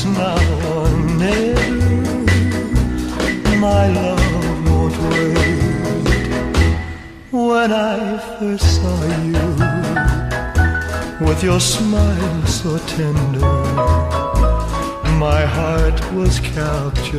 It's now or never. My love won't wait. When I first saw you, with your smile so tender, my heart was captured,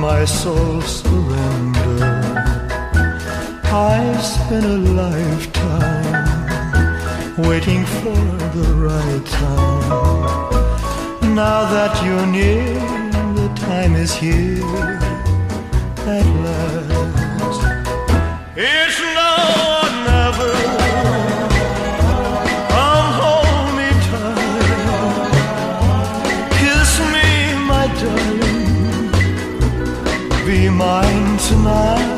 my soul surrendered. I've spent a lifetime waiting for the right time. Now that you're near, the time is here at last. It's now or never. Come hold me tight. Kiss me, my darling. Be mine tonight.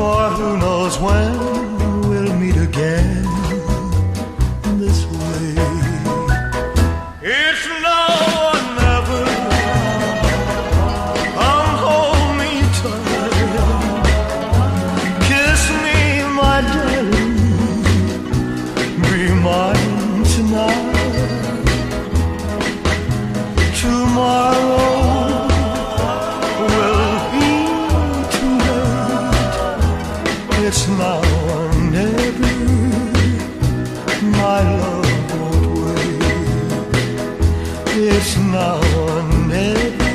For who knows when we'll meet again this way. It's now or never. Come hold me tight. Kiss me, my darling. Be mine It's now or never.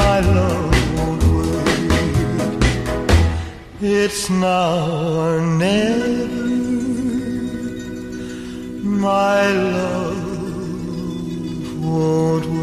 My love won't wait. It's now or never. My love won't